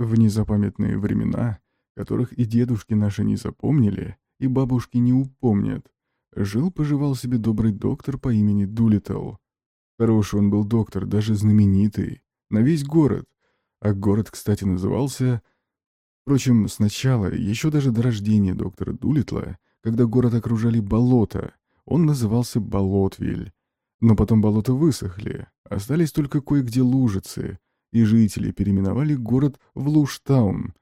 В незапамятные времена, которых и дедушки наши не запомнили, и бабушки не упомнят, жил-поживал себе добрый доктор по имени Дулитл. Хороший он был доктор, даже знаменитый, на весь город. А город, кстати, назывался... Впрочем, сначала, еще даже до рождения доктора Дулитла, когда город окружали болота, он назывался Болотвиль. Но потом болота высохли, остались только кое-где лужицы, и жители переименовали город в Луштаун.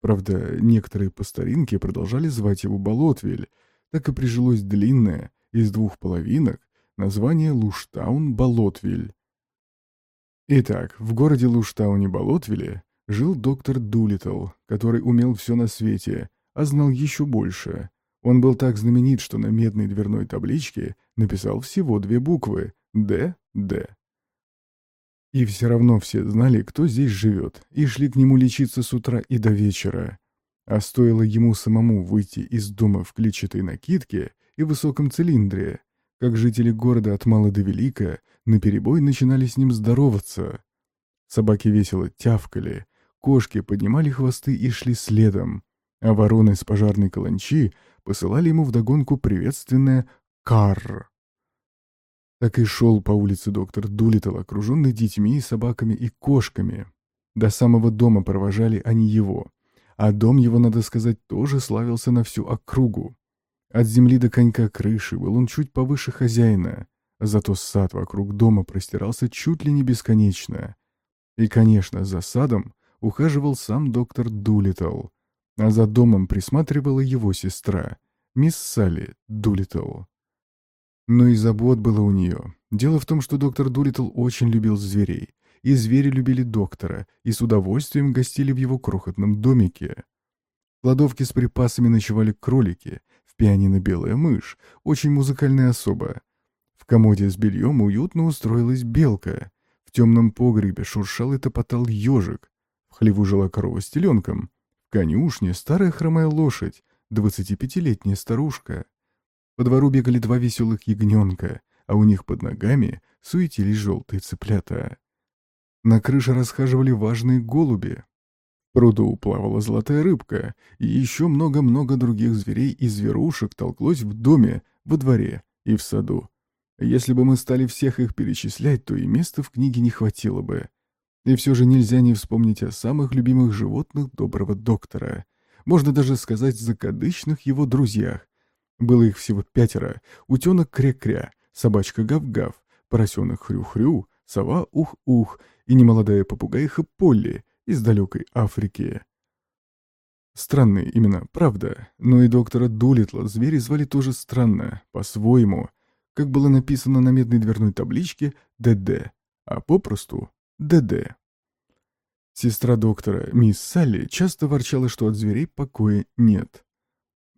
Правда, некоторые по старинке продолжали звать его Болотвиль, так и прижилось длинное, из двух половинок, название Луштаун-Болотвиль. Итак, в городе Луштауне-Болотвилле жил доктор Дулитл, который умел все на свете, а знал еще больше. Он был так знаменит, что на медной дверной табличке написал всего две буквы «Д», «Д». И все равно все знали, кто здесь живет, и шли к нему лечиться с утра и до вечера. А стоило ему самому выйти из дома в клетчатой накидке и высоком цилиндре, как жители города от мала до велика наперебой начинали с ним здороваться. Собаки весело тявкали, кошки поднимали хвосты и шли следом, а вороны с пожарной каланчи посылали ему вдогонку приветственное «карр». Так и шел по улице доктор Дулиттл, окруженный детьми, собаками и кошками. До самого дома провожали они его. А дом его, надо сказать, тоже славился на всю округу. От земли до конька крыши был он чуть повыше хозяина, зато сад вокруг дома простирался чуть ли не бесконечно. И, конечно, за садом ухаживал сам доктор Дулиттл, а за домом присматривала его сестра, мисс Салли Дулиттл. Но и забот было у нее. Дело в том, что доктор Дулиттл очень любил зверей, и звери любили доктора, и с удовольствием гостили в его крохотном домике. В кладовке с припасами ночевали кролики, в пианино белая мышь, очень музыкальная особа. В комоде с бельем уютно устроилась белка, в темном погребе шуршал и топотал ежик, в хлеву жила корова с теленком, в конюшне старая хромая лошадь, двадцатипятилетняя старушка. По двору бегали два веселых ягненка, а у них под ногами суетились желтые цыплята. На крыше расхаживали важные голуби. В пруду плавала золотая рыбка, и еще много-много других зверей и зверушек толклось в доме, во дворе и в саду. Если бы мы стали всех их перечислять, то и места в книге не хватило бы. И все же нельзя не вспомнить о самых любимых животных доброго доктора. Можно даже сказать закадычных его друзьях, было их всего пятеро. Утенок кря-кря, собачка гав-гав, поросенок хрю-хрю, сова ух-ух и немолодая попугайха Полли из далекой Африки. Странные имена, правда, но и доктора Дулитла звери звали тоже странно, по-своему, как было написано на медной дверной табличке «ДД», а попросту «ДД». Сестра доктора, мисс Салли, часто ворчала, что от зверей покоя нет.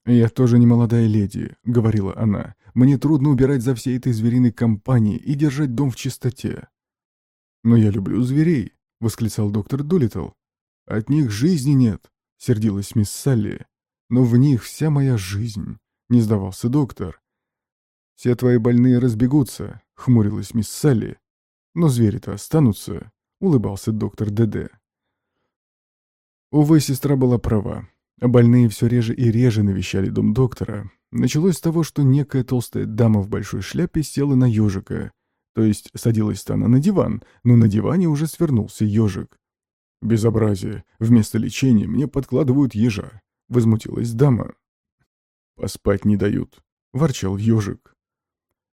«Я тоже не молодая леди», — говорила она. «Мне трудно убирать за всей этой звериной компанией и держать дом в чистоте». «Но я люблю зверей», — восклицал доктор Дулиттл. «От них жизни нет», — сердилась мисс Салли. «Но в них вся моя жизнь», — не сдавался доктор. «Все твои больные разбегутся», — хмурилась мисс Салли. «Но звери-то останутся», — улыбался доктор ДД. Увы, сестра была права. Больные все реже и реже навещали дом доктора. Началось с того, что некая толстая дама в большой шляпе села на ежика. То есть садилась-то она на диван, но на диване уже свернулся ежик. «Безобразие! Вместо лечения мне подкладывают ежа!» — возмутилась дама. «Поспать не дают!» — ворчал ежик.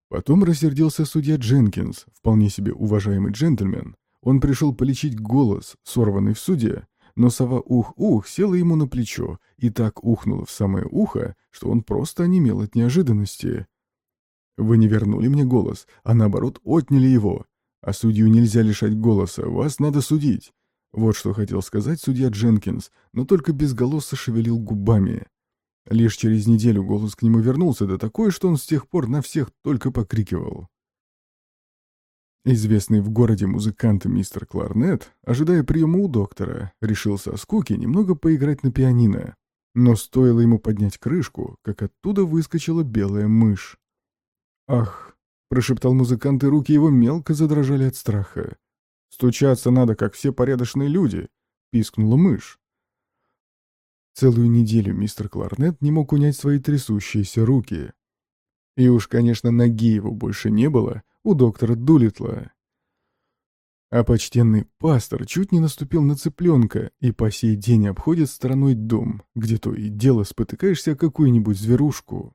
Потом рассердился судья Дженкинс, вполне себе уважаемый джентльмен. Он пришел полечить голос, сорванный в суде, но сова ух-ух села ему на плечо и так ухнула в самое ухо, что он просто онемел от неожиданности. «Вы не вернули мне голос, а наоборот отняли его. А судью нельзя лишать голоса, вас надо судить». Вот что хотел сказать судья Дженкинс, но только безголосо шевелил губами. Лишь через неделю голос к нему вернулся, да такой, что он с тех пор на всех только покрикивал. Известный в городе музыкант мистер Кларнет, ожидая приема у доктора, решил со скуки немного поиграть на пианино. Но стоило ему поднять крышку, как оттуда выскочила белая мышь. «Ах!» — прошептал музыкант, и руки его мелко задрожали от страха. «Стучаться надо, как все порядочные люди. пискнула мышь. Целую неделю мистер Кларнет не мог унять свои трясущиеся руки. И уж, конечно, ноги его больше не было у доктора Дулитла. А почтенный пастор чуть не наступил на цыпленка и по сей день обходит стороной дом, где то и дело спотыкаешься о какую-нибудь зверушку.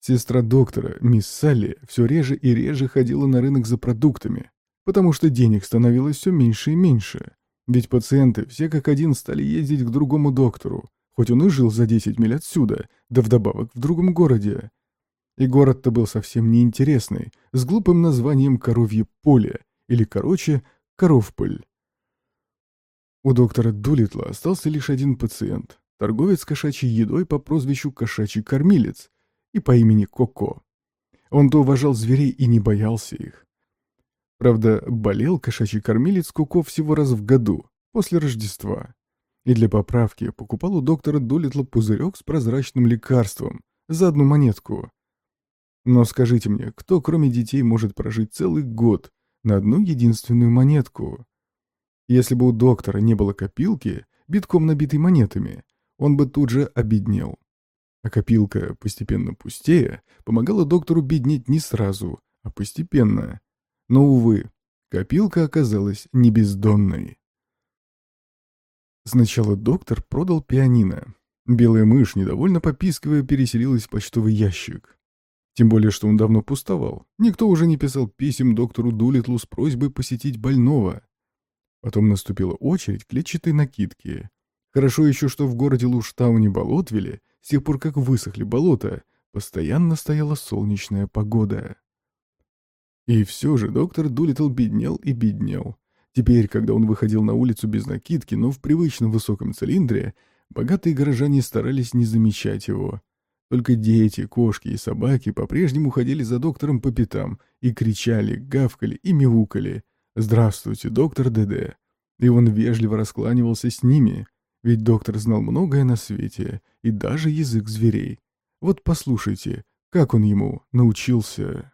Сестра доктора, мисс Салли, все реже и реже ходила на рынок за продуктами, потому что денег становилось все меньше и меньше. Ведь пациенты все как один стали ездить к другому доктору, хоть он и жил за 10 миль отсюда, да вдобавок в другом городе. И город-то был совсем неинтересный, с глупым названием «Коровье поле», или, короче, «Коровполь». У доктора Дулитла остался лишь один пациент, торговец кошачьей едой по прозвищу «Кошачий кормилец» и по имени Коко. Он-то уважал зверей и не боялся их. Правда, болел кошачий кормилец Куко всего раз в году, после Рождества. И для поправки покупал у доктора Долитла пузырек с прозрачным лекарством за одну монетку. Но скажите мне, кто кроме детей может прожить целый год на одну единственную монетку? Если бы у доктора не было копилки, битком набитой монетами, он бы тут же обеднел. А копилка, постепенно пустея, помогала доктору беднеть не сразу, а постепенно. Но, увы, копилка оказалась не бездонной. Сначала доктор продал пианино. Белая мышь, недовольно попискивая, переселилась в почтовый ящик. Тем более, что он давно пустовал. Никто уже не писал писем доктору Дулитлу с просьбой посетить больного. Потом наступила очередь клетчатой накидки. Хорошо еще, что в городе Луштауне-Болотвилле, с тех пор как высохли болота, постоянно стояла солнечная погода. И все же доктор Дулитл беднел и беднел. Теперь, когда он выходил на улицу без накидки, но в привычном высоком цилиндре, богатые горожане старались не замечать его. Только дети, кошки и собаки по-прежнему ходили за доктором по пятам и кричали, гавкали и мяукали «Здравствуйте, доктор ДД!» И он вежливо раскланивался с ними, ведь доктор знал многое на свете и даже язык зверей. Вот послушайте, как он ему научился.